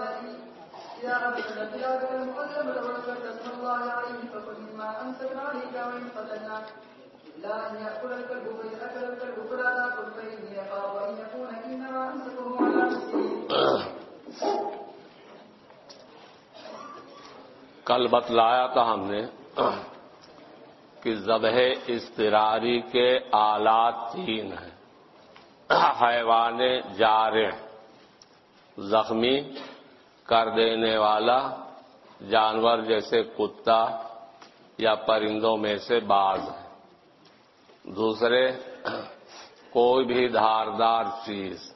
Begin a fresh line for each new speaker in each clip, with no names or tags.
الكلاب فقال لي إذا أبدل كلابك المؤلمة وذكرت اسم الله عليه فقل مما أمسكنا عليك وإن قتلناك إلا أن يأكل الكلب فإن أكل الكلب فلا تأكل فإني أخاف أن يكون إنما أمسكه على نفسه
کل بتلایا تھا ہم نے کہ ذبح استراری کے آلات تین ہیں۔ حیوان جارع زخمی کر دینے والا جانور جیسے کتا یا پرندوں میں سے بعض ہے دوسرے، کوئی بھی دھاردار چیز۔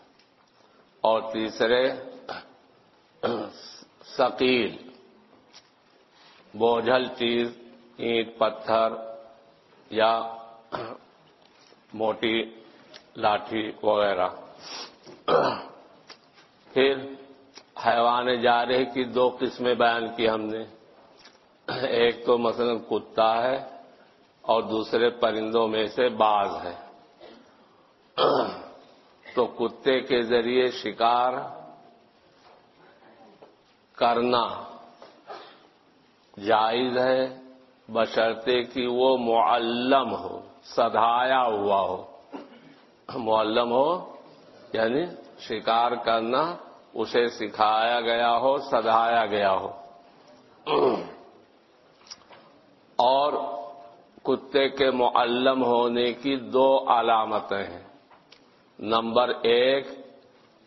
اور تیسرے، ثقیل، بوجھل چیز، اینٹ، پتھر یا موٹی لاٹھی وغیرہ۔ پھر حیوان جارح کی دو قسمیں بیان کی ہم نے۔ ایک تو مثلا کتا ہے اور دوسرے پرندوں میں سے باز ہے۔ تو کتے کے ذریعے شکار کرنا جائز ہے، بشرطے کہ وہ معلم ہو، سدھایا ہوا ہو۔ معلم ہو یعنی شکار کرنا اسے سکھایا گیا ہو، سدھایا گیا ہو۔ اور کتے کے معلم ہونے کی دو علامتیں ہیں۔ نمبر ایک،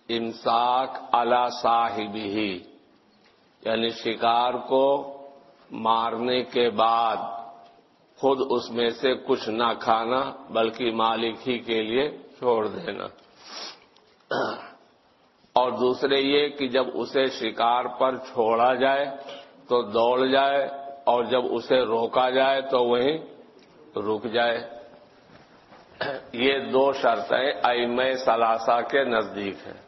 امساک علا صاحبی ہی یعنی شکار کو مارنے کے بعد خود اس میں سے کچھ نہ کھانا، بلکہ مالک ہی کے لیے چھوڑ دینا۔ اور دوسرے یہ کہ جب اسے شکار پر چھوڑا جائے تو دوڑ جائے اور جب اسے روکا جائے تو وہیں رک جائے۔ یہ دو شرطیں ائم ثلاثہ کے نزدیک ہیں۔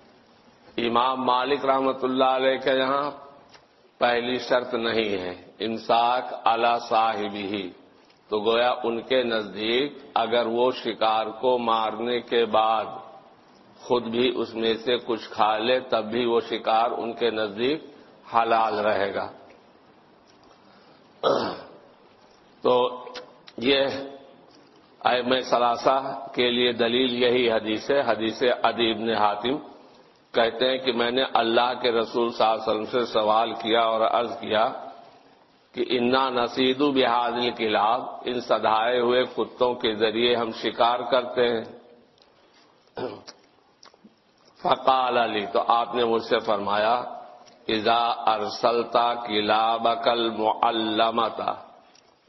امام مالک رحمت اللہ علیہ کے یہاں پہلی شرط نہیں ہے امساک اعلی صاحب ہی تو گویا ان کے نزدیک اگر وہ شکار کو مارنے کے بعد خود بھی اس میں سے کچھ کھا لے، تب بھی وہ شکار ان کے نزدیک حلال رہے گا۔ تو یہ ایم ثلاثہ کے لیے دلیل یہی حدیث ہے۔ حدیث ادیب نے حاتم کہتے ہیں کہ میں نے اللہ کے رسول صلی اللہ علیہ وسلم سے سوال کیا اور عرض کیا کہ انا نصید بحادل کلاب ان سدھائے ہوئے کتوں کے ذریعے ہم شکار کرتے ہیں۔ فقال علی، تو آپ نے مجھ سے فرمایا ازا ارسلتا کلاب کل معلمتا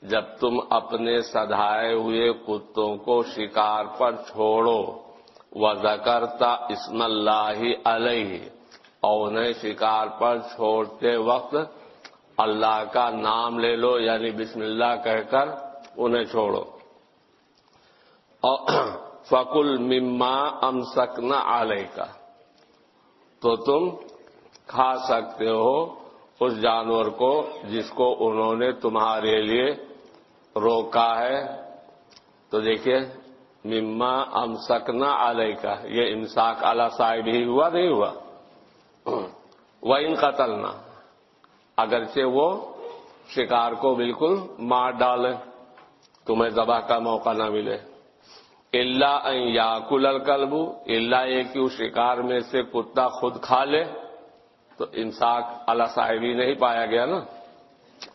جب تم اپنے سدھائے ہوئے کتوں کو شکار پر چھوڑو و زکرتا اسم اللہ علیہ، اور انہیں شکار پر چھوڑتے وقت اللہ کا نام لے لو یعنی بسم اللہ کہہ کر انہیں چھوڑو۔ فکل مما ام سکنا علیہ کا تو تم کھا سکتے ہو اس جانور کو جس کو انہوں نے تمہارے لیے روکا ہے۔ تو دیکھیے، مما ام سکنا علیہ کا یہ امساک اعلی صاحب ہی ہوا، نہیں ہوا؟ وہ ان قتلنا، اگرچہ وہ شکار کو بالکل مار ڈالے، تمہیں ذبح کا موقع نہ ملے۔ اللہ یا کل الکلب اللہ یہ کہ اس شکار میں سے کتا خود کھا لے، تو امساک اللہ صاحبی نہیں پایا گیا نا۔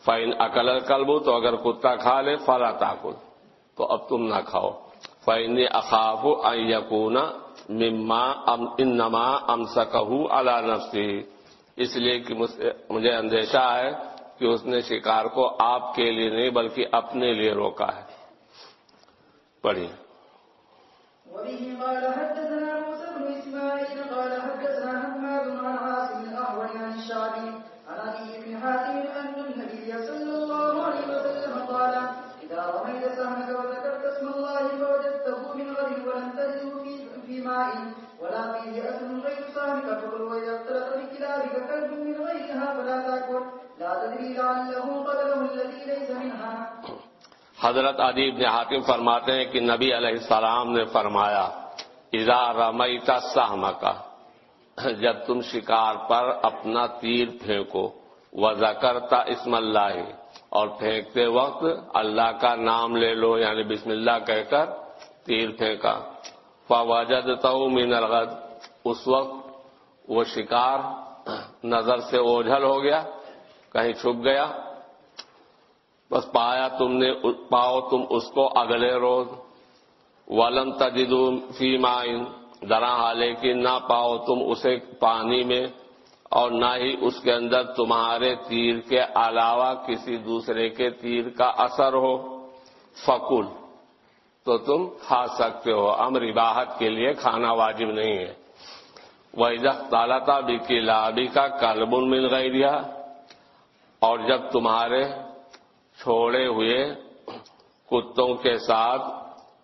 فائن اکل الکلب تو اگر کتا کھا لے، فلا تاکل تو اب تم نہ کھاؤ۔ فائن اخاف یقون مما انما ام سکہ اللہ نفسی اس لیے کہ مجھے اندیشہ ہے کہ اس نے شکار کو آپ کے لیے نہیں، بلکہ اپنے لیے روکا ہے۔ پڑھیے۔
ربه قال حدثنا موسى بن اسماعيل قال حدثنا حماد بن عاص عن الشعبي عن ابي بن حاتم ان النبي صلى الله عليه وسلم قال اذا رميت سهمك وذكرت اسم الله فوجدته من غد ولم تجده في في ماء ولا فيه اثر غير سهمك فقل واذا اختلط بكلابك كلب من غيرها فلا تاكل لا تدري لعله قتله الذي ليس منها.
حضرت ادیب نے حاکم فرماتے ہیں کہ نبی علیہ السلام نے فرمایا، اذا رمیتا سہم کا جب تم شکار پر اپنا تیر پھینکو وضا کرتا اسم اللہ، اور پھینکتے وقت اللہ کا نام لے لو یعنی بسم اللہ کہہ کر تیر پھینکا۔ فوجد تو من الغد، اس وقت وہ شکار نظر سے اوجھل ہو گیا، کہیں چھپ گیا۔ بس پایا تم نے پاؤ تم اس کو اگلے روز۔ ولم تجدو فی مائن درا لیکن نہ پاؤ تم اسے پانی میں، اور نہ ہی اس کے اندر تمہارے تیر کے علاوہ کسی دوسرے کے تیر کا اثر ہو۔ فکل تو تم کھا سکتے ہو۔ امر اباہت کے لیے کھانا واجب نہیں ہے۔ وہ تالا تھا بھی لابی کا کلبن مل گئی دیا اور جب تمہارے چھوڑے ہوئے کتوں کے ساتھ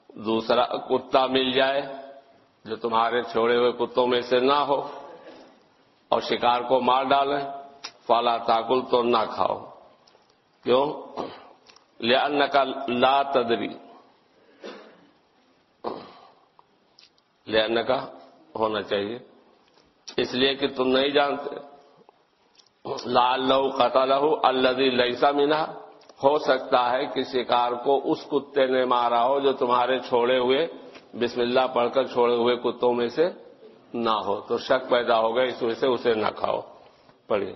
دوسرا کتا مل جائے جو تمہارے چھوڑے ہوئے کتوں میں سے نہ ہو اور شکار کو مار ڈالیں، فالا تاکل تو نہ کھاؤ۔ کیوں؟ لیا کا لا تدری لیا کا ہونا چاہیے۔ اس لیے کہ تم نہیں جانتے۔ لال لہو قطع لہو الدی لئیسا مینا ہو سکتا ہے کہ شکار کو اس کتے نے مارا ہو جو تمہارے چھوڑے ہوئے، بسم اللہ پڑھ کر چھوڑے ہوئے کتوں میں سے نہ ہو۔ تو شک پیدا ہوگا اس وجہ سے اسے نہ کھاؤ۔ پڑھیے۔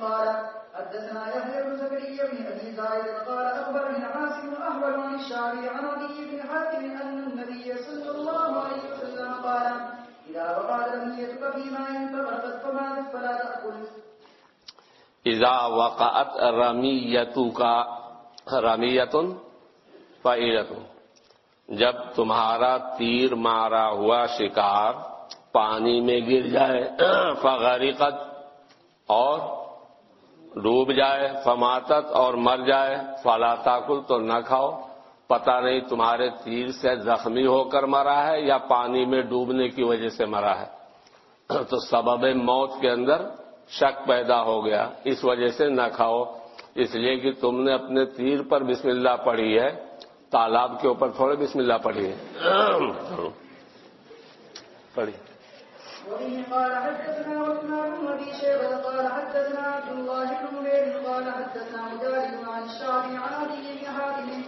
قال حدثنا يحيى بن زكريا بن ابي زايد قال اخبرني عاصم احول عن الشعبي عن ابي بن حاتم ان النبي صلى الله عليه وسلم قال اذا وقعت رميتك
رمیتو کا رمیتن فعیرتن جب تمہارا تیر مارا ہوا شکار پانی میں گر جائے فغریقت اور ڈوب جائے، فماتت اور مر جائے، فلا تاکل تو نہ کھاؤ۔ پتہ نہیں تمہارے تیر سے زخمی ہو کر مرا ہے یا پانی میں ڈوبنے کی وجہ سے مرا ہے۔ تو سبب موت کے اندر شک پیدا ہو گیا۔ اس وجہ سے نہ کھاؤ۔ اس لیے کہ تم نے اپنے تیر پر بسم اللہ پڑھی ہے۔ تالاب کے اوپر تھوڑے بسم اللہ پڑھی ہے۔ پڑھی۔
وبه قال حدثنا عثمان بن ابي شيبه قال حدثنا عبد الله بن نمير قال حدثنا مجاهد عن الشعبي عن ابي بن حاتم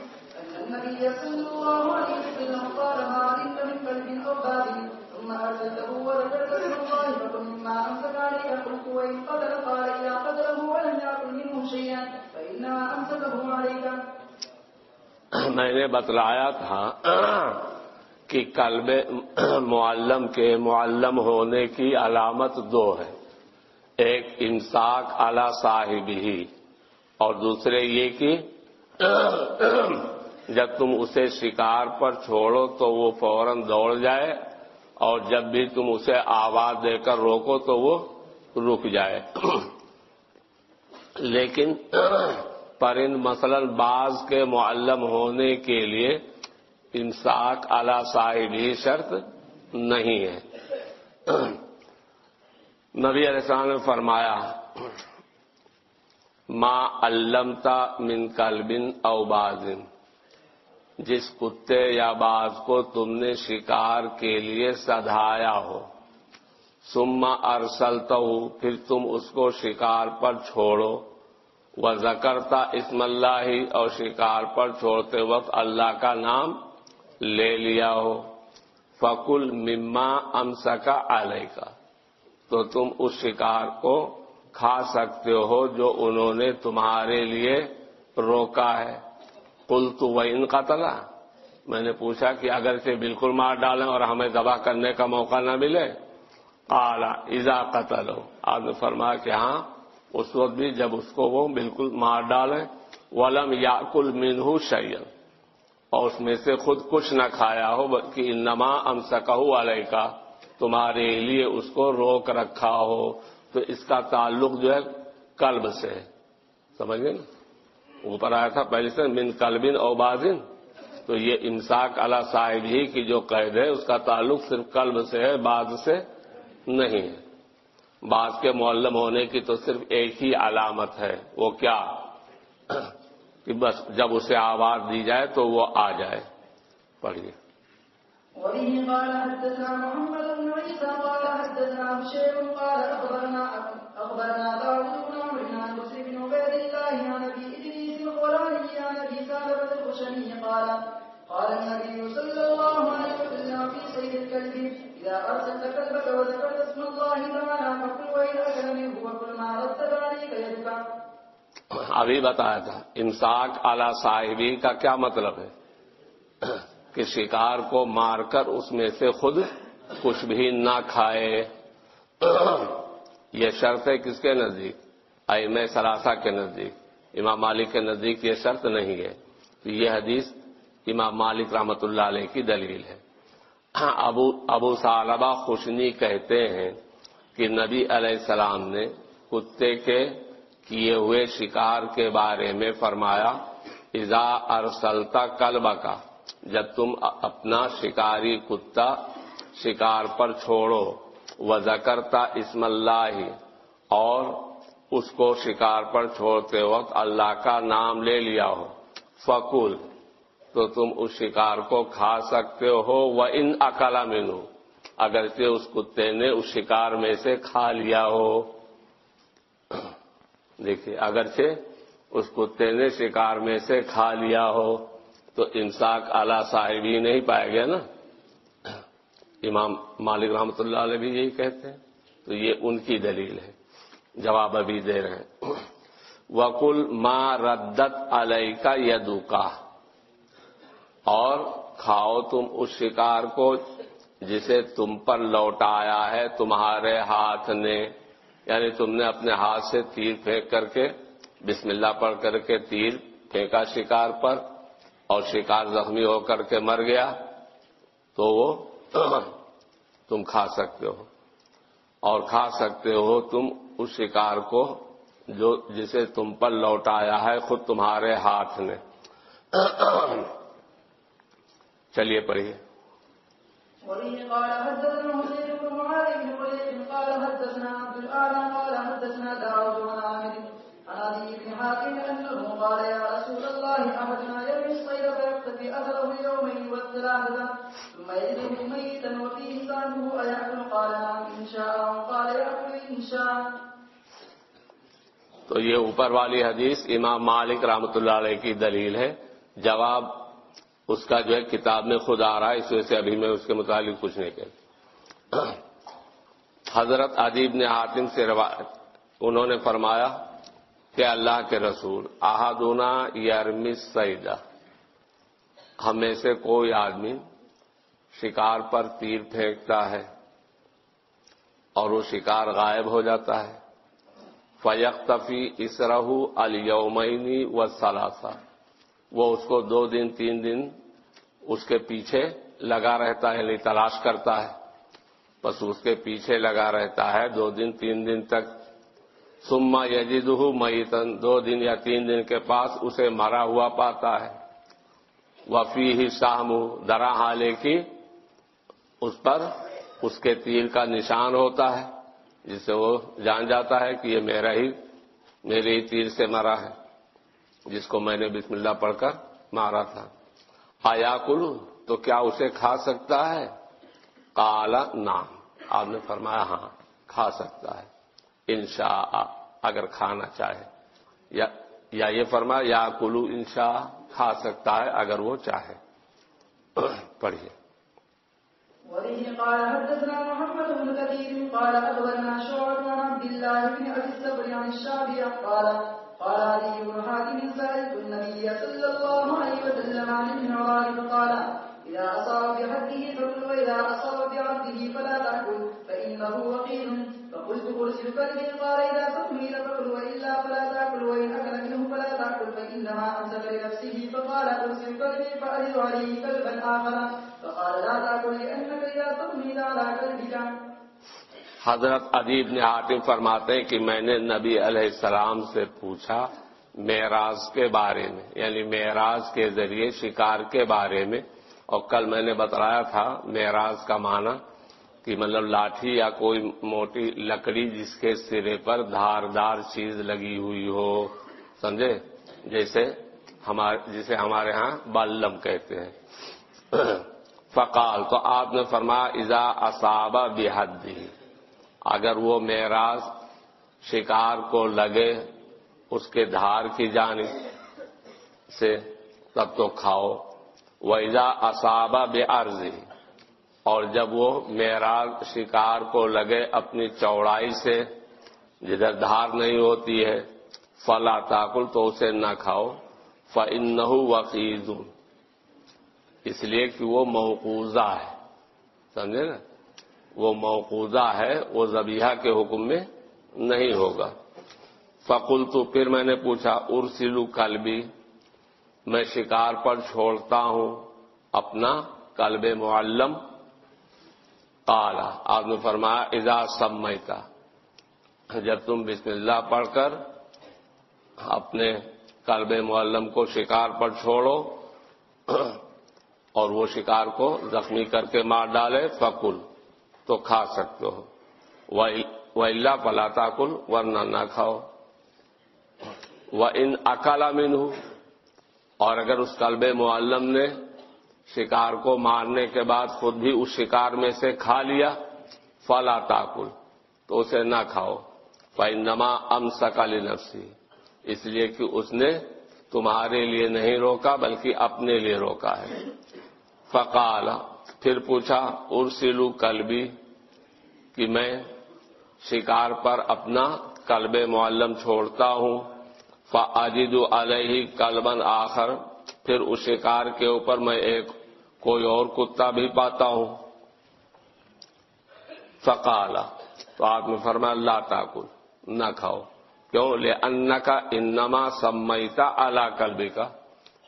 النبي صلى الله عليه وسلم قال ما علمت من قلب او باب ثم ارسلته وذكرت اسم الله فكن مما امسك عليك قلت وان قتل قال اذا قتله ولم ياكل منه شيئا فانما امسكه عليك.
میں نے بتلایا تھا کہ قلب معلم کے معلم ہونے کی علامت دو ہے۔ ایک امساک اعلی صاحب ہی اور دوسرے یہ کہ جب تم اسے شکار پر چھوڑو تو وہ فوراً دوڑ جائے، اور جب بھی تم اسے آواز دے کر روکو تو وہ رک جائے۔ لیکن پرند مثلا بعض کے معلم ہونے کے لیے انساک اعلی صاحب ہی شرط نہیں ہے۔ نبی علیہ السلام نے فرمایا، ما علمتا من کلبن او بازن۔ جس کتے یا باز کو تم نے شکار کے لیے سدھایا ہو۔ سما ارسلتا پھر تم اس کو شکار پر چھوڑو۔ وہ زکرتا اسم اللہ ہی، اور شکار پر چھوڑتے وقت اللہ کا نام لے لیا ہو۔ فکل مما امسکا علیہ کا تو تم اس شکار کو کھا سکتے ہو جو انہوں نے تمہارے لیے روکا ہے۔ کل تو وہ ان کا تلا میں نے پوچھا کہ اگر اسے بالکل مار ڈالیں اور ہمیں دبا کرنے کا موقع نہ ملے اعلی ایزا قتل ہو آپ نے فرمایا کہ ہاں اس وقت بھی جب اس کو وہ بالکل مار ڈالیں، ولم یا کل مینہ شیئن اور اس میں سے خود کچھ نہ کھایا ہو، بلکہ انما ام سکہ علیہ کا تمہارے لیے اس کو روک رکھا ہو۔ تو اس کا تعلق جو ہے کلب سے ہے۔ سمجھ گئے نا؟ اوپر آیا تھا پہلے سے من کلبن او بازن تو یہ امساک علی صاحب ہی کی جو قید ہے، اس کا تعلق صرف قلب سے ہے بعض سے نہیں ہے۔ بعض کے معلم ہونے کی تو صرف ایک ہی علامت ہے، وہ کیا؟ کہ بس جب اسے آواز دی جائے تو وہ آ جائے۔ پڑھیے۔
وبه قال حدثنا محمد بن عيسى قال حدثنا بشير قال اخبرنا اخبرنا داود بن عمرو بن عن بن عبيد الله عن ابي عن الخشني قال قال النبي صلى الله عليه وسلم في الكلب كلبك وذكرت اسم الله تعالى منه وكل ما يدك
ابھی بتایا تھا امساک اعلی صاحبی کا کیا مطلب ہے؟ کہ شکار کو مار کر اس میں سے خود کچھ بھی نہ کھائے۔ یہ شرط ہے کس کے نزدیک؟ ایم سراسا کے نزدیک۔ امام مالک کے نزدیک یہ شرط نہیں ہے تو یہ حدیث امام مالک رحمت اللہ علیہ کی دلیل ہے۔ ابو ابو صالبہ خوشنی کہتے ہیں کہ نبی علیہ السلام نے کتے کے کیے ہوئے شکار کے بارے میں فرمایا ازا ارسلتا کلبہ کا جب تم اپنا شکاری کتا شکار پر چھوڑو و زکرتا اسم اللہ، اور اس کو شکار پر چھوڑتے وقت اللہ کا نام لے لیا ہو۔ فکول تو تم اس شکار کو کھا سکتے ہو۔ وہ ان اکلا مینو اگرچہ اس کتے نے اس شکار میں سے کھا لیا ہو۔ دیکھیے، اگرچہ اس کتے نے شکار میں سے کھا لیا ہو، تو انساک اعلی صاحبی نہیں پائے گیا نا۔ امام مالک رحمۃ اللہ علیہ بھی یہی کہتے ہیں۔ تو یہ ان کی دلیل ہے۔ جواب ابھی دے رہے ہیں۔ وکل ما ردت علیہ کا یدو کا اور کھاؤ تم اس شکار کو جسے تم پر لوٹایا ہے تمہارے ہاتھ نے۔ یعنی تم نے اپنے ہاتھ سے تیر پھینک کر کے، بسم اللہ پڑھ کر کے تیر پھینکا شکار پر اور شکار زخمی ہو کر کے مر گیا، تو وہ تم کھا سکتے ہو۔ اور کھا سکتے ہو تم اس شکار کو جو جسے تم پر لوٹایا ہے، خود تمہارے ہاتھ نے چلیے پڑھیے۔
قال حدثنا عبد الاعلى قال حدثنا داود بن عامر عن بن حاتم قال يا رسول الله يرمي الصيد فيقتفي ثم يجده ميتا وفيه قال نعم شاء. قال شاء.
تو یہ اوپر والی حدیث امام مالک رحمۃ اللہ علیہ کی دلیل ہے۔ جواب اس کا جو ہے، کتاب میں خود آ رہا ہے، اس وجہ سے ابھی میں اس کے متعلق کچھ نہیں کہ حضرت ادیب نے حاتم سے روایت، انہوں نے فرمایا کہ اللہ کے رسول احدونا یارمی سعیدہ ہمیں سے کوئی آدمی شکار پر تیر پھینکتا ہے اور وہ شکار غائب ہو جاتا ہے۔ فیقتفی اسرہ الیومینی و سلاسا وہ اس کو دو دن، تین دن اس کے پیچھے لگا رہتا ہے یعنی تلاش کرتا ہے۔ بس اس کے پیچھے لگا رہتا ہے، دو دن، تین دن تک سما یجید میتن دو دن یا تین دن کے پاس اسے مرا ہوا پاتا ہے۔ وفی ہی شاہم درا حالے کی اس پر اس کے تیر کا نشان ہوتا ہے، جس سے وہ جان جاتا ہے کہ یہ میرا ہی، میرے ہی تیر سے مرا ہے، جس کو میں نے بسم اللہ پڑھ کر مارا تھا۔ آیا کلو تو کیا اسے کھا سکتا ہے؟ کالا نام آپ نے فرمایا ہاں کھا سکتا ہے۔ انشاء، اگر کھانا چاہے۔ یا یا یہ فرمایا یا کلو انشاء، کھا سکتا ہے اگر وہ چاہے۔ پڑھیے۔
وبه قال حدثنا محمد بن كثير قال اخبرنا شعب عن عبد الله بن ابي الصبر عن الشعبي قال قال علي بن حاتم سالت النبي صلى الله عليه وسلم عن المعراج فقال اذا اصاب بحده فكل واذا اصاب بعبده فلا تاكل فانه وقيل فقلت ارسل قال فلا منه فلا لنفسه فقال عليه كلبا فقال لا على كلبك
حضرت ادیب نے حاتم فرماتے ہیں کہ میں نے نبی علیہ السلام سے پوچھا معراج کے بارے میں یعنی معراج کے ذریعے شکار کے بارے میں، اور کل میں نے بتلایا تھا معراج کا معنی کہ مطلب لاٹھی یا کوئی موٹی لکڑی جس کے سرے پر دھار دار چیز لگی ہوئی ہو، سمجھے؟ جیسے ہمارے جسے ہمارے ہاں بالم کہتے ہیں۔ فقال، تو آپ نے فرمایا ازا اصابہ بحدی، اگر وہ معراج شکار کو لگے اس کے دھار کی جانب سے، تب تو کھاؤ۔ ویزا اصابہ بے عرضی اور جب وہ معراج شکار کو لگے اپنی چوڑائی سے، جدھر دھار نہیں ہوتی ہے، فلا تاکل تو اسے نہ کھاؤ فن وقید اس لیے کہ وہ موقوزہ ہے۔ سمجھے نا؟ وہ موقوزہ ہے، وہ زبیحہ کے حکم میں نہیں ہوگا۔ فقل تو پھر میں نے پوچھا ارسلو کلبی۔ میں شکار پر چھوڑتا ہوں اپنا کلب معلم۔ کالا آپ نے فرمایا اجاز سمے کا جب تم بسم اللہ پڑھ کر اپنے کلب معلم کو شکار پر چھوڑو اور وہ شکار کو زخمی کر کے مار ڈالے، فکل، تو کھا سکتے ہو۔ وہ اللہ پلاتا کل ورنہ نہ کھاؤ۔ وہ ان اکالا ہوں اور اگر اس کلب معلم نے شکار کو مارنے کے بعد خود بھی اس شکار میں سے کھا لیا۔ فلا تاکل، تو اسے نہ کھاؤ۔ فنما ام سکالی نفسی اس لیے کہ اس نے تمہارے لیے نہیں روکا، بلکہ اپنے لیے روکا ہے۔ فقال، پھر پوچھا ارسلو کلبی، کہ میں شکار پر اپنا کلب معلم چھوڑتا ہوں۔ فاجد علیہ کلبن آخر پھر اس شکار کے اوپر میں ایک کوئی اور کتا بھی پاتا ہوں۔ فقالا، تو آپ نے فرمایا اللہ تاکل، نہ کھاؤ۔ کیوں؟ لے ان کا انما سمیتا اعلی کلبی کا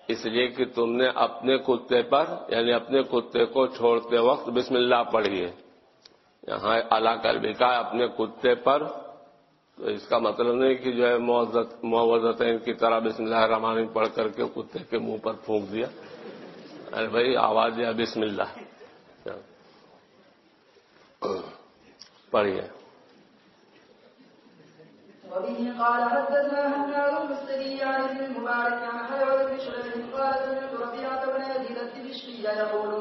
اس لیے کہ تم نے اپنے کتے پر یعنی اپنے کتے کو چھوڑتے وقت بسم اللہ پڑھیے۔ یہاں اعلی کلبی کا اپنے کتے پر تو اس کا مطلب نہیں کہ جو ہے معوضتین کی طرح بسم اللہ الرحمن پڑھ کر کے کتے کے منہ پر پھونک دیا۔ ارے بھائی، آواز دیا بسم اللہ۔ پڑھیے۔
وبه قال حدثنا هناد المستري عن ابن المبارك عن حيوان بن شريح قال سمعت ربيعة بن يزيد الدمشقي يقول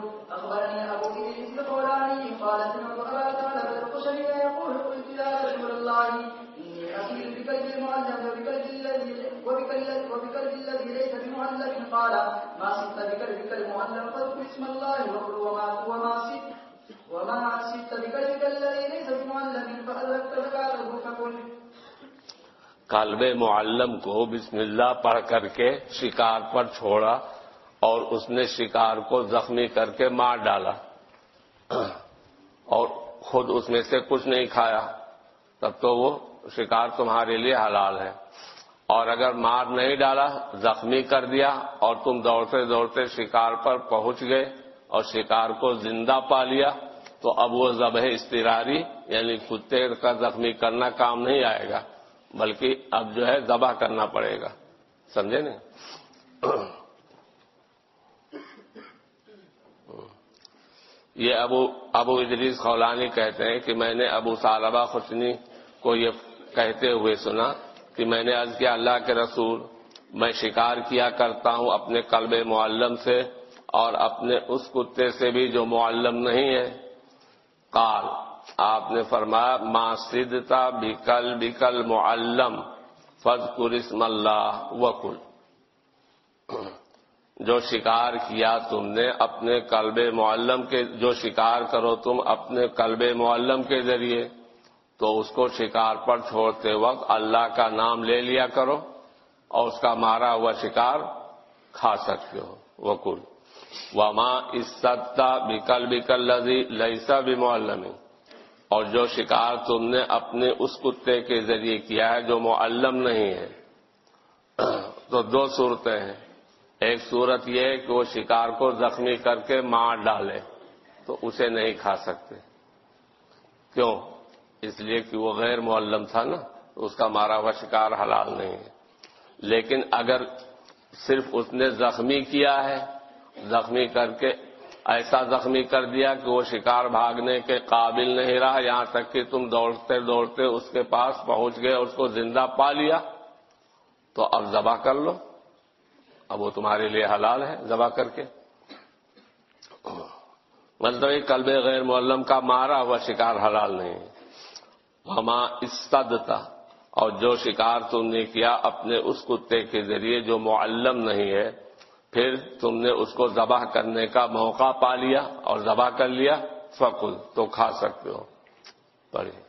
وبكلب وبكلب الذي ليس بمعلم قال، ما صدت بكلبك المعلم فاذكر اسم الله وقل وما وما صدت وما صدت بكلبك الذي ليس بمعلم فادركت زكاته فقل
کالب معلم کو بسم اللہ پڑھ کر کے شکار پر چھوڑا اور اس نے شکار کو زخمی کر کے مار ڈالا۔ اور خود اس میں سے کچھ نہیں کھایا، تب تو وہ شکار تمہارے لیے حلال ہے۔ اور اگر مار نہیں ڈالا، زخمی کر دیا اور تم دوڑتے دوڑتے شکار پر پہنچ گئے اور شکار کو زندہ پا لیا، تو اب وہ ذبح استراری یعنی کتے کا زخمی کرنا کام نہیں آئے گا، بلکہ اب جو ہے ذبح کرنا پڑے گا۔ سمجھے نا یہ ابو ابو ادریس خولانی کہتے ہیں کہ میں نے ابو صالبہ خشنی کو یہ کہتے ہوئے سنا کہ میں نے عرض کیا اللہ کے رسول، میں شکار کیا کرتا ہوں اپنے قلب معلم سے اور اپنے اس کتے سے بھی جو معلم نہیں ہے۔ قال، آپ نے فرمایا، ما سدتا بکل بکل معلم فض قرسم اللہ وکل۔ جو شکار کیا تم نے اپنے کلب معلم کے، جو شکار کرو تم اپنے کلب معلم کے ذریعے۔ تو اس کو شکار پر چھوڑتے وقت اللہ کا نام لے لیا کرو اور اس کا مارا ہوا شکار کھا سکتے ہو، وکل۔ وما اس بکل بکل لذی لئیسا بھی معلم اور جو شکار تم نے اپنے اس کتے کے ذریعے کیا ہے جو معلم نہیں ہے۔ تو دو صورتیں ہیں۔ ایک صورت یہ ہے کہ وہ شکار کو زخمی کر کے مار ڈالے تو اسے نہیں کھا سکتے۔ کیوں؟ اس لیے کہ وہ غیر معلم تھا نا، اس کا مارا ہوا شکار حلال نہیں ہے۔ لیکن اگر صرف اس نے زخمی کیا ہے، زخمی کر کے، ایسا زخمی کر دیا کہ وہ شکار بھاگنے کے قابل نہیں رہا، یہاں تک کہ تم دوڑتے دوڑتے اس کے پاس پہنچ گئے، اس کو زندہ پا لیا، تو اب ذبح کر لو۔ اب وہ تمہارے لیے حلال ہے ذبح کر کے۔ مطلب کلب غیر معلم کا مارا ہوا شکار حلال نہیں ہے۔ ہما استدتا اور جو شکار تم نے کیا اپنے اس کتے کے ذریعے جو معلم نہیں ہے، پھر تم نے اس کو ذبح کرنے کا موقع پا لیا اور ذبح کر لیا۔ فکل تو کھا سکتے ہو۔ پڑھیے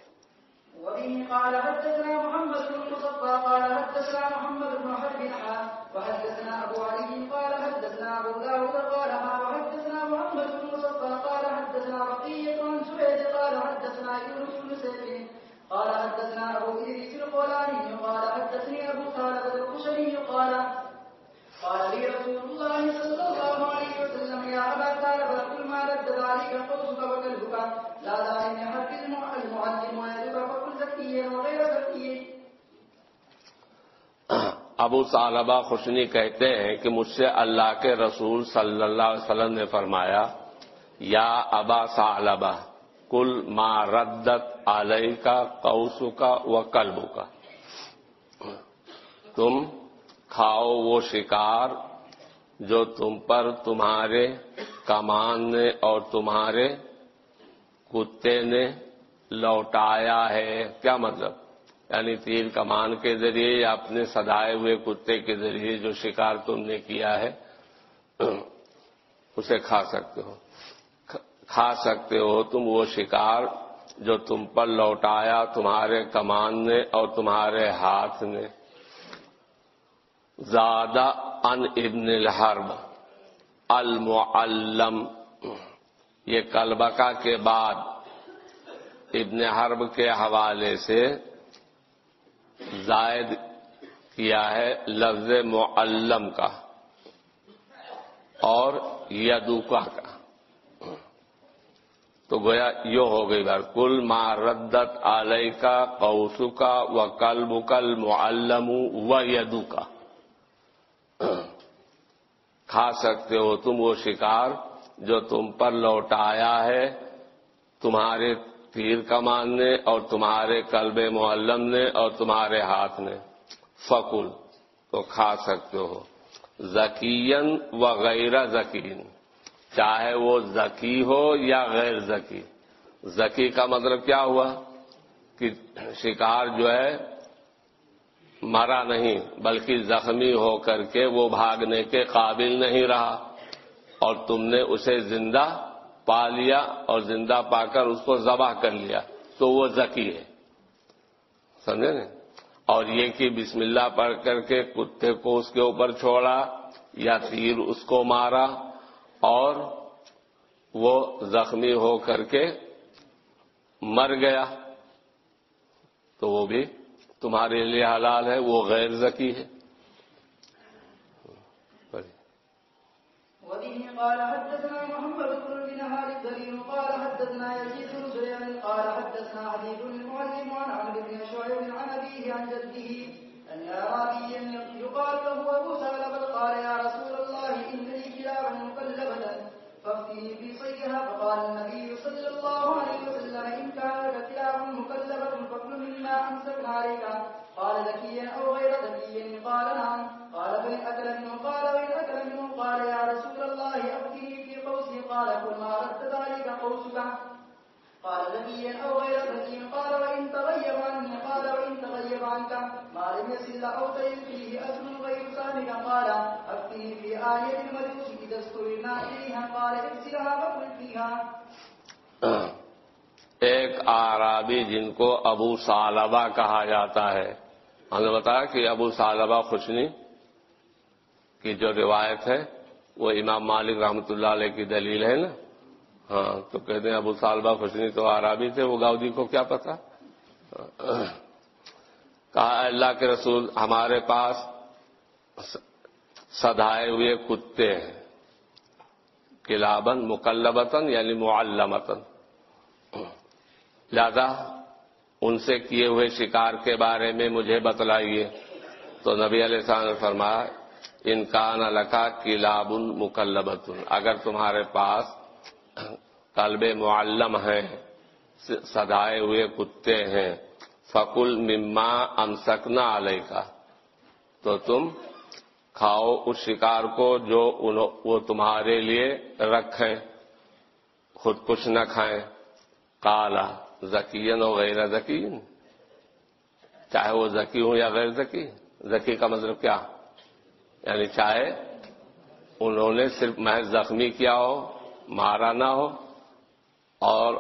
وبه قال حدثنا محمد بن مصطفى قال حدثنا محمد بن حرب وحدثنا ابو علي، قال حدثنا ابو داود، قال ما وحدثنا محمد بن مصطفى قال حدثنا بقية عن سويد قال حدثنا يونس بن سيف قال حدثنا ابو ادريس القولاني قال حدثني ابو خالد الخشني قال قال لي رسول الله صلى الله عليه وسلم، يا ابا ثعلبه قل ما رد ذلك قوسك وكلبك لا داعي يحرك المعلم ويدك فقل زكيا وغير زكي
ابو صالبہ خوشنی کہتے ہیں کہ مجھ سے اللہ کے رسول صلی اللہ علیہ وسلم نے فرمایا، یا ابا صالبہ کل ما ردت علیہ کا قوسو کا و کلبو کا تم کھاؤ وہ شکار جو تم پر تمہارے کمان نے اور تمہارے کتے نے لوٹایا ہے۔ کیا مطلب؟ یعنی تیر کمان کے ذریعے یا اپنے سدائے ہوئے کتے کے ذریعے جو شکار تم نے کیا ہے، اسے کھا سکتے ہو۔ کھا سکتے ہو، تم وہ شکار جو تم پر لوٹایا تمہارے کمان نے اور تمہارے ہاتھ نے۔ زیادہ ان ابن الحرب، المعلم۔ یہ کلبکا کے بعد ابن حرب کے حوالے سے زائد کیا ہے لفظ معلم کا اور یدوکا کا۔ تو گویا یو ہو گئی بار۔ کل ما ردت علیہ کا قوسو کا و کلب کل معلم و یدو کا کھا سکتے ہو تم وہ شکار جو تم پر لوٹایا ہے۔ تمہارے تیر کمان نے اور تمہارے کلب معلم نے اور تمہارے ہاتھ نے۔ فکل تو کھا سکتے ہو۔ زکین و غیر زکین چاہے وہ زکی ہو یا غیر زکی زکی کا مطلب کیا ہوا؟ کہ شکار جو ہے، مرا نہیں، بلکہ زخمی ہو کر کے وہ بھاگنے کے قابل نہیں رہا۔ اور تم نے اسے زندہ پا لیا اور زندہ پا کر اس کو ذبح کر لیا۔ تو وہ زکی ہے۔ سمجھے نا؟ اور یہ کہ بسم اللہ پڑھ کر کے کتے کو اس کے اوپر چھوڑا یا تیر اس کو مارا۔ اور وہ زخمی ہو کر کے مر گیا تو وہ بھی تمہارے لیے حلال ہے، وہ غیر زکی ہے۔
وبه قال حدثنا محمد بن دينار الدليل قال حدثنا يزيد بن قال حدثنا حبيب المعلم عن عمرو بن شعيب عن عن جده يقال له ابو سلمة قال يا رسول الله ان فيها فقال النبي صلى الله عليه وسلم، إن كان لك كلاب مكلبة فكل مما امسكنا عليك. قال، ذكيا أو غير ذكي؟ قال، نعم. قال فإن أكل منه؟ قال، وإن أكل منه؟ قال، يا رسول الله، أبكي في قوسي. قال كل ما أردت ذلك قوسك. قال ذكيا أو غير ذكي قال وإن تغيب عني، قال وإن تغيب عنك. ما لم يسل أو تيل فيه أسل غير سامك قال أفتني في آية المجوس إذا استرنا إليها. قال اغسلها وقل فيها.
ایک آرابی جن کو ابو سالبہ کہا جاتا ہے. ہم نے بتایا کہ ابو سالبہ خوشنی کی جو روایت ہے، وہ امام مالک رحمۃ اللہ علیہ کی دلیل ہے نا؟ ہاں تو کہتے ہیں ابو سالبہ خوشنی تو آرابی تھے، وہ گاؤدی کو کیا پتا۔ کہا، اللہ کے رسول ہمارے پاس سدھائے ہوئے کتے ہیں۔ کلابن مکلبتن یعنی معلمتن لہذا ان سے کیے ہوئے شکار کے بارے میں مجھے بتلائیے۔ تو نبی علیہ السلام نے فرمایا، ان کا نلکا کلاب اگر تمہارے پاس کلب معلم ہیں، سدائے ہوئے کتے ہیں۔ فکل مما امسکنا علیہ کا تو تم کھاؤ اس شکار کو جو وہ تمہارے لیے رکھیں۔ خود کچھ نہ کھائیں۔ کالا ذکین و غیر ذکین چاہے وہ ذکی ہوں یا غیر ذکی۔ ذکی کا مطلب کیا؟ یعنی چاہے انہوں نے صرف محض زخمی کیا ہو۔ مارا نہ ہو اور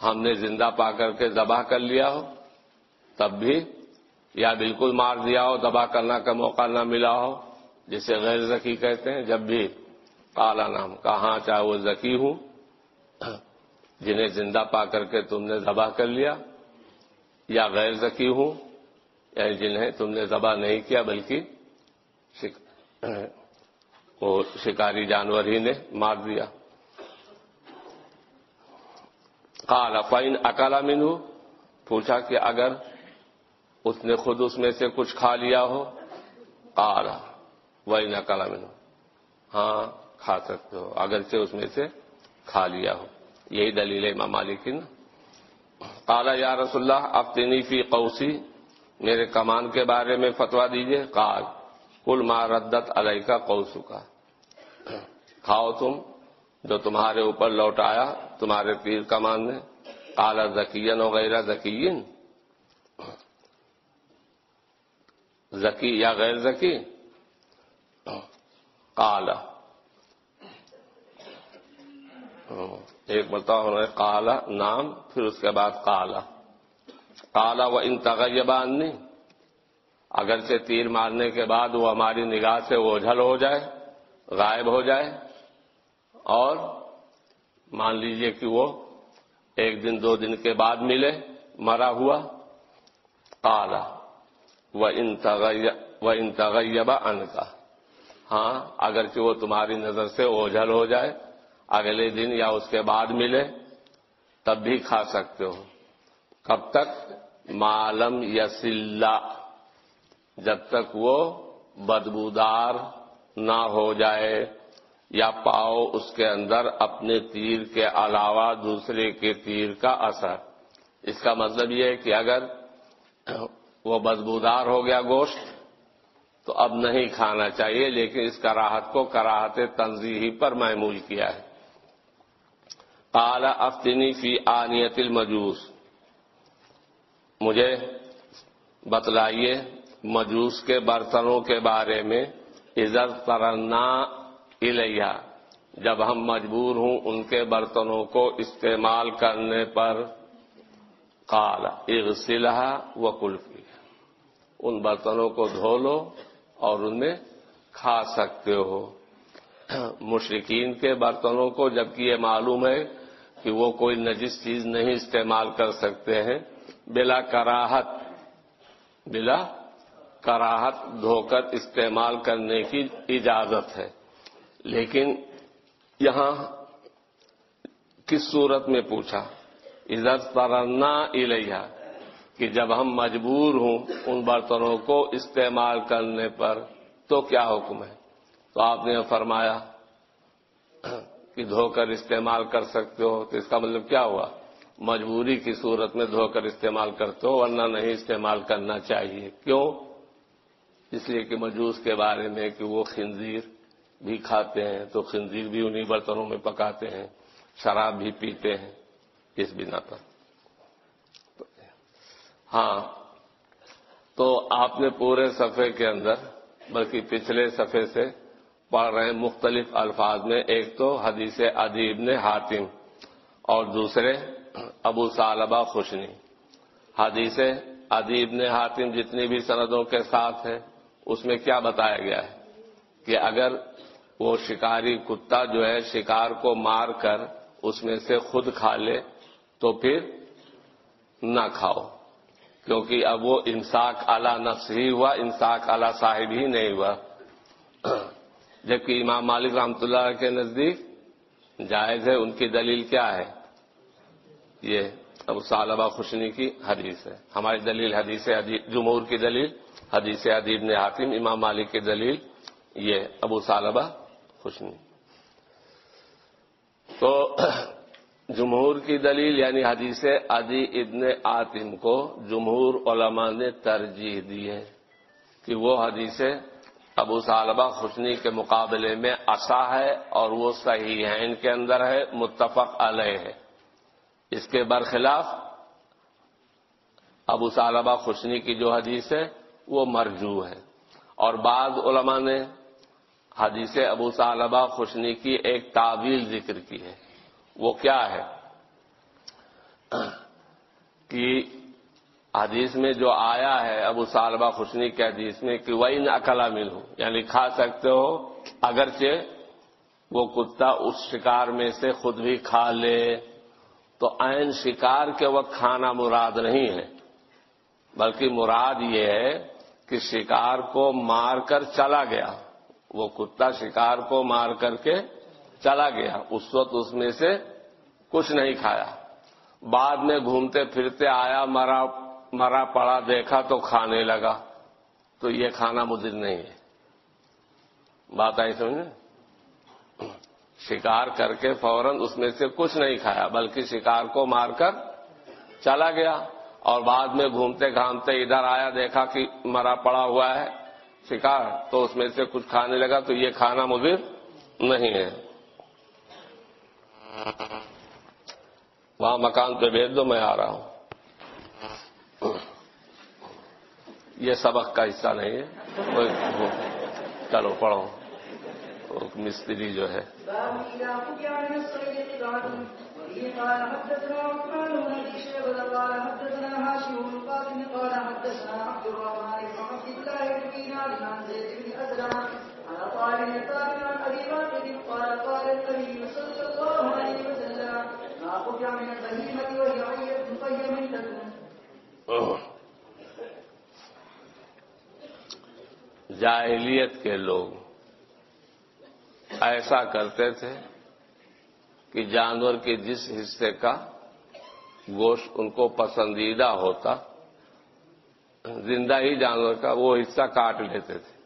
ہم نے زندہ پا کر کے دبا کر لیا ہو، تب بھی یا بالکل مار دیا ہو دبا کرنا کا موقع نہ ملا ہو، جسے غیر ذکی کہتے ہیں، جب بھی کالا نام کہاں چاہے وہ ذکی ہوں، جنہیں زندہ پا کر کے تم نے ذبح کر لیا یا غیر ذکی ہوں یعنی جنہیں تم نے ذبح نہیں کیا، بلکہ وہ شکاری جانور ہی نے مار دیا۔ کالا فائن اکالا مینو پوچھا کہ اگر اس نے خود اس میں سے کچھ کھا لیا ہو؟ کالا وہی نکالا مینو ہاں کھا سکتے ہو، اگرچہ اس میں سے کھا لیا ہو۔ یہی دلیل ہے امام مالک کی نا۔ کالا یا رسول اللہ اب فی قوسی، میرے کمان کے بارے میں فتوا دیجیے کال کل ما ردت علیہ کا قوسو کا کھاؤ تم جو تمہارے اوپر لوٹ آیا، تمہارے تیر کمان نے کالا ذکین وغیرہ ذکین ذکی یا غیر ذکی کالا ایک بتاؤ انہوں نے کالا نام، پھر اس کے بعد کالا کالا و ان تغیبان نہیں اگرچہ تیر مارنے کے بعد وہ ہماری نگاہ سے اوجھل ہو جائے، غائب ہو جائے، اور مان لیجیے کہ وہ ایک دن، دو دن کے بعد ملے، مرا ہوا کالا و ان تغیبہ ان کا ہاں اگرچہ وہ تمہاری نظر سے اوجھل ہو جائے، اگلے دن یا اس کے بعد ملے، تب بھی کھا سکتے ہو۔ کب تک؟ معلوم یسلہ جب تک وہ بدبودار نہ ہو جائے یا پاؤ اس کے اندر اپنے تیر کے علاوہ دوسرے کے تیر کا اثر۔ اس کا مطلب یہ ہے کہ اگر وہ بدبودار ہو گیا گوشت، تو اب نہیں کھانا چاہیے، لیکن اس کراہت کو کراہت تنظیحی پر محمول کیا ہے۔ کالا افتنی فی آنیت المجوس۔ مجھے بتلائیے مجوس کے برتنوں کے بارے میں عزت ترنا الیا جب ہم مجبور ہوں ان کے برتنوں کو استعمال کرنے پر۔ کالا اغسلہ و کلفی ان برتنوں کو دھو لو اور ان میں کھا سکتے ہو۔ مشرقین کے برتنوں کو، جبکہ یہ معلوم ہے کہ وہ کوئی نجس چیز نہیں استعمال کر سکتے ہیں، بلا کراہت، بلا کراہت دھو کر استعمال کرنے کی اجازت ہے۔ لیکن یہاں کس صورت میں پوچھا؟ عزت ترنا الیا کہ جب ہم مجبور ہوں ان برتنوں کو استعمال کرنے پر، تو کیا حکم ہے؟ تو آپ نے فرمایا کہ دھو کر استعمال کر سکتے ہو، تو اس کا مطلب کیا ہوا؟ مجبوری کی صورت میں دھو کر استعمال کرتے ہو، ورنہ نہیں استعمال کرنا چاہیے۔ کیوں؟ اس لیے کہ مجوس کے بارے میں کہ وہ خنزیر بھی کھاتے ہیں، تو خنزیر بھی انہی برتنوں میں پکاتے ہیں، شراب بھی پیتے ہیں، اس بنا پر۔ ہاں تو آپ نے پورے صفحے کے اندر، بلکہ پچھلے صفحے سے پڑھ رہے ہیں مختلف الفاظ میں، ایک تو حدیث ادیب نے حاتم اور دوسرے ابو صالبہ خوشنی حدیث ادیب نے حاتم جتنی بھی سندوں کے ساتھ ہے اس میں کیا بتایا گیا ہے کہ اگر وہ شکاری کتا جو ہے شکار کو مار کر اس میں سے خود کھا لے تو پھر نہ کھاؤ، کیونکہ اب وہ انساک اعلی نفس ہی ہوا انساک اعلی صاحب ہی نہیں ہوا۔ جبکہ امام مالک رحمت اللہ کے نزدیک جائز ہے، ان کی دلیل کیا ہے؟ یہ ابو صالبہ خوشنی کی حدیث ہے۔ ہماری دلیل حدیث جمہور کی دلیل، حدیث ادیب نے حاتم، امام مالک کی دلیل، یہ ابو صالبہ خوشنی تو جمہور کی دلیل یعنی حدیث ادی ابن آتم کو جمہور علماء نے ترجیح دی ہے کہ وہ حدیث ابو صالبہ خوشنی کے مقابلے میں اصا ہے اور وہ صحیح ہے ان کے اندر ہے، متفق علیہ ہے۔ اس کے برخلاف ابو صالبہ خوشنی کی جو حدیث ہے، وہ مرجو ہے۔ اور بعض علماء نے حدیث ابو صالبہ خوشنی کی ایک تعویل ذکر کی ہے۔ وہ کیا ہے؟ کہ حدیث میں جو آیا ہے، ابو صالبہ خوشنی کے حدیث میں کہ وہ نہ اکلا مل ہوں یعنی کھا سکتے ہو، اگرچہ وہ کتا اس شکار میں سے خود بھی کھا لے۔ تو عین شکار کے وقت کھانا مراد نہیں ہے، بلکہ مراد یہ ہے کہ شکار کو مار کر چلا گیا۔ وہ کتا شکار کو مار کر کے چلا گیا۔ اس وقت اس میں سے کچھ نہیں کھایا۔ بعد میں گھومتے پھرتے آیا، مرا مرا پڑا، دیکھا تو کھانے لگا۔ تو یہ کھانا مدر نہیں ہے۔ بات آئی سمجھے؟ شکار کر کے فوراً اس میں سے کچھ نہیں کھایا، بلکہ شکار کو مار کر چلا گیا اور بعد میں گھومتے گھامتے ادھر آیا، دیکھا کہ مرا پڑا ہوا ہے، شکار تو اس میں سے کچھ کھانے لگا تو یہ کھانا مدر نہیں ہے۔ وہاں مکان پہ بھیج دو، میں آ رہا ہوں۔ یہ سبق کا حصہ نہیں ہے۔ چلو پڑھو۔ مستری جو ہے۔ جاہلیت کے لوگ۔ ایسا کرتے تھے کہ جانور کے جس حصے کا گوشت ان کو پسندیدہ ہوتا، زندہ ہی جانور کا وہ حصہ کاٹ لیتے تھے۔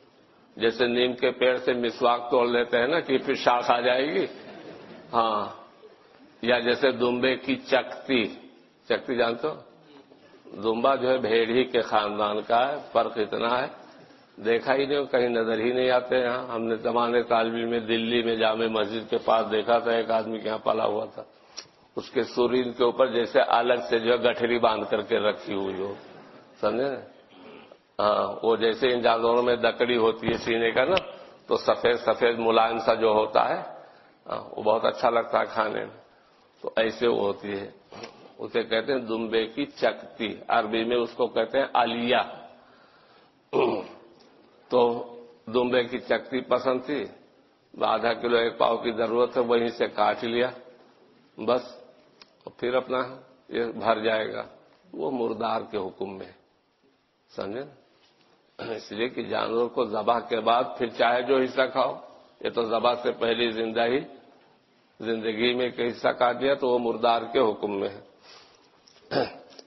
جیسے نیم کے پیڑ سے مسواک توڑ لیتے ہیں نا کہ پھر شاخ آ جائے گی۔ ہاں۔ یا جیسے دمبے کی چکتی چکتی جانتے ہو؟ دمبا جو ہے بھیڑی کے خاندان کا ہے، فرق اتنا ہے۔ دیکھا ہی نہیں کہیں نظر ہی نہیں آتے یہاں ہم نے زمانے طالب میں دلی میں جامع مسجد کے پاس دیکھا تھا، ایک آدمی کے یہاں پلا ہوا تھا۔ اس کے سورین کے اوپر جیسے الگ سے جو ہے گٹھری باندھ کر کے رکھی ہوئی ہو۔ سمجھے؟ ہاں وہ جیسے ان جانوروں میں دکڑی ہوتی ہے سینے کا نا، تو سفید سفید ملائم سا جو ہوتا ہے ہاں، وہ بہت اچھا لگتا ہے کھانے میں۔ تو ایسے وہ ہوتی ہے۔ اسے کہتے ہیں دمبے کی چکتی۔ عربی میں اس کو کہتے ہیں آلیا تو دمبے کی چکتی پسند تھی۔ آدھا کلو ایک پاؤ کی ضرورت ہے وہیں سے کاٹ لیا۔ بس پھر اپنا یہ بھر جائے گا۔ وہ مردار کے حکم میں۔ سمجھے؟ اس لیے کہ جانور کو ذبح کے بعد پھر چاہے جو حصہ کھاؤ، یہ تو ذبح سے پہلی زندہ ہی زندگی میں ایک حصہ کاٹ دیا تو وہ مردار کے حکم میں ہے۔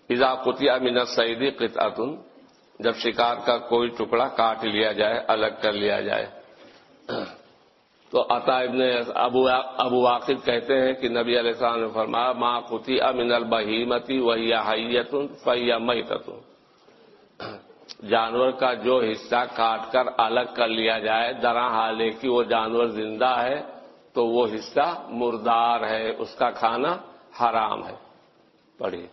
اضاقتیا منت سعیدی قطعتن۔ جب شکار کا کوئی ٹکڑا کاٹ لیا جائے، الگ کر لیا جائے۔ تو عطا ابن ابو ابو واقف کہتے ہیں کہ نبی علیہ السلام نے فرمایا ماں خطی امن البہیمتی وہی حیت فیا میتن جانور کا جو حصہ کاٹ کر الگ کر لیا جائے درا حالے کی وہ جانور زندہ ہے، تو وہ حصہ مردار ہے، اس کا کھانا حرام ہے۔ پڑھیے۔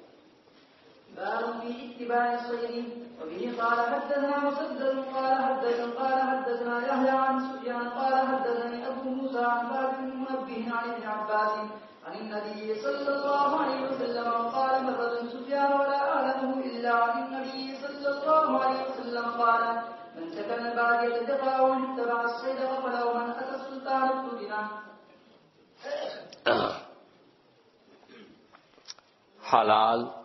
وبه قال حدثنا مسدد قال حدثنا قال حدثنا يحيى عن سفيان قال حدثني ابو موسى عن باب بن منبه عن ابن عباس عن النبي صلى الله عليه وسلم قال مرة سفيان ولا اعلمه الا عن النبي صلى الله عليه وسلم قال من سكن البادية دفع ومن اتبع الصيد غفله من اتى السلطان ابتدنا
حلال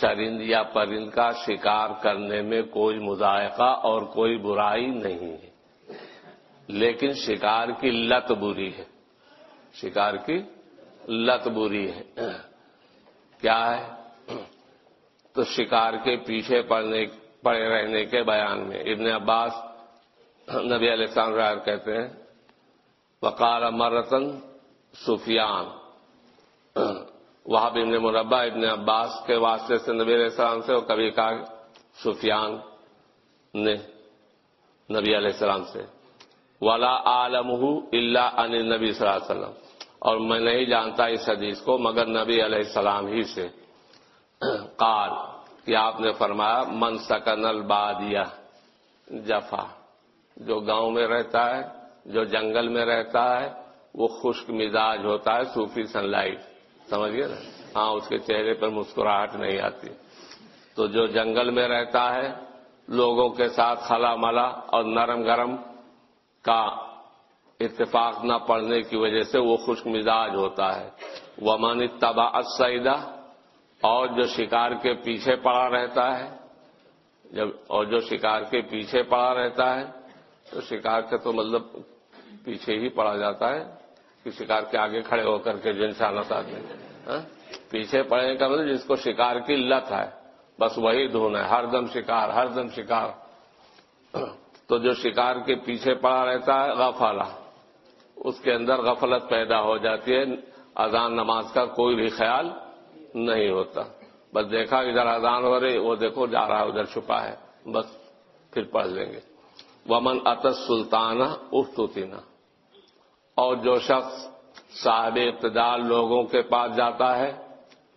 چرند یا پرند کا شکار کرنے میں کوئی مذائقہ اور کوئی برائی نہیں ہے۔ لیکن شکار کی لت بری ہے۔ شکار کی لت بری ہے۔ کیا ہے؟ تو شکار کے پیچھے پڑنے، پڑے رہنے کے بیان میں ابن عباس نبی علیہ السلام رائر کہتے ہیں، وقال مرتن سفیان۔ وہاں ابن مربع ابن عباس کے واسطے سے نبی علیہ السلام سے وہ کبھی کہا سفیان نے نبی علیہ السلام سے۔ ولا عالم اللہ ان نبی صلی اللہ علیہ وسلم۔ اور میں نہیں جانتا اس حدیث کو، مگر نبی علیہ السلام ہی سے۔ قال، کہ آپ نے فرمایا، من سکن البادیہ جفا۔ جو گاؤں میں رہتا ہے، جو جنگل میں رہتا ہے، وہ خشک مزاج ہوتا ہے، صوفی سن لائٹ۔ سمجھیے نا؟ ہاں اس کے چہرے پر مسکراہٹ نہیں آتی۔ تو جو جنگل میں رہتا ہے، لوگوں کے ساتھ خلا ملا اور نرم گرم کا اتفاق نہ پڑنے کی وجہ سے وہ خشک مزاج ہوتا ہے۔ وہ من تباہ سعیدہ اور جو شکار کے پیچھے پڑا رہتا ہے، جب اور جو شکار کے پیچھے پڑا رہتا ہے، تو شکار کے تو مطلب پیچھے ہی پڑا جاتا ہے۔ کہ شکار کے آگے کھڑے ہو کر کے جو انسان آدمی ہاں؟ پیچھے پڑنے کا مطلب جس کو شکار کی لت ہے، بس وہی دھون ہے، ہر دم شکار، ہر دم شکار۔ تو جو شکار کے پیچھے پڑا رہتا ہے غفالہ اس کے اندر غفلت پیدا ہو جاتی ہے، اذان نماز کا کوئی بھی خیال نہیں ہوتا۔ بس دیکھا ادھر اذان ہو رہی، وہ دیکھو جا رہا، ادھر چھپا ہے، بس پھر پڑھ لیں گے۔ ومن اتس سلطانہ افتوتینا اور جو شخص صاحب اقتدار لوگوں کے پاس جاتا ہے،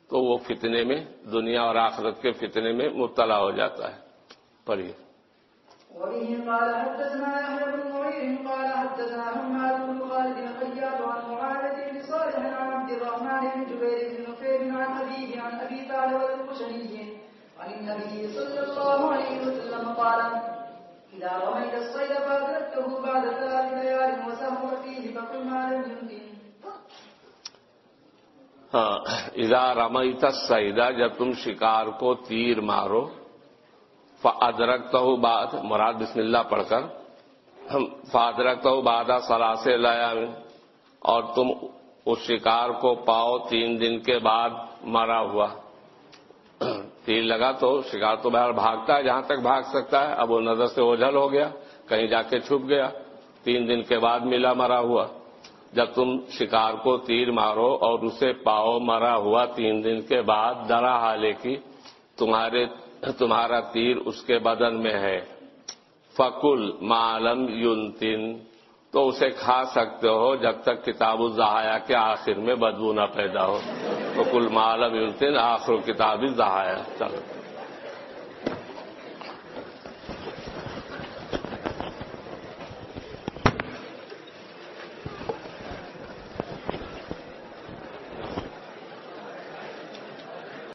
تو وہ فتنے میں، دنیا اور آخرت کے فتنے میں مبتلا ہو جاتا ہے۔ پڑھیے۔
وبه قال حدثنا يحيى بن معين قال حدثنا حماد بن خالد الخياط عن بن صالح عن عبد الرحمن بن جبير بن نفير عن عن الخشني عن النبي صلى الله عليه وسلم قال اذا رميت الصيد فادركته بعد ثلاث ليال وسهر فيه يمكن
ہاں اذا رمیت سیدا جب تم شکار کو تیر مارو فادرکت ہو بعد، مراد بسم اللہ پڑھ کر فادرکت ہو بادہ سلاسے لایا اور تم اس شکار کو پاؤ تین دن کے بعد مرا ہوا۔ تیر لگا تو شکار تو باہر بھاگتا ہے، جہاں تک بھاگ سکتا ہے، اب وہ نظر سے اوجھل ہو گیا۔ کہیں جا کے چھپ گیا۔ تین دن کے بعد ملا مرا ہوا۔ جب تم شکار کو تیر مارو اور اسے پاؤ مرا ہوا، تین دن کے بعد درا حالے کی، تمہارے، تمہارا تیر اس کے بدن میں ہے۔ فکل معلم یونتن تو اسے کھا سکتے ہو جب تک کتاب الزہایا کے آخر میں بدبو نہ پیدا ہو۔ فکل معلم یونتن آخر کتاب الزہایا چلو۔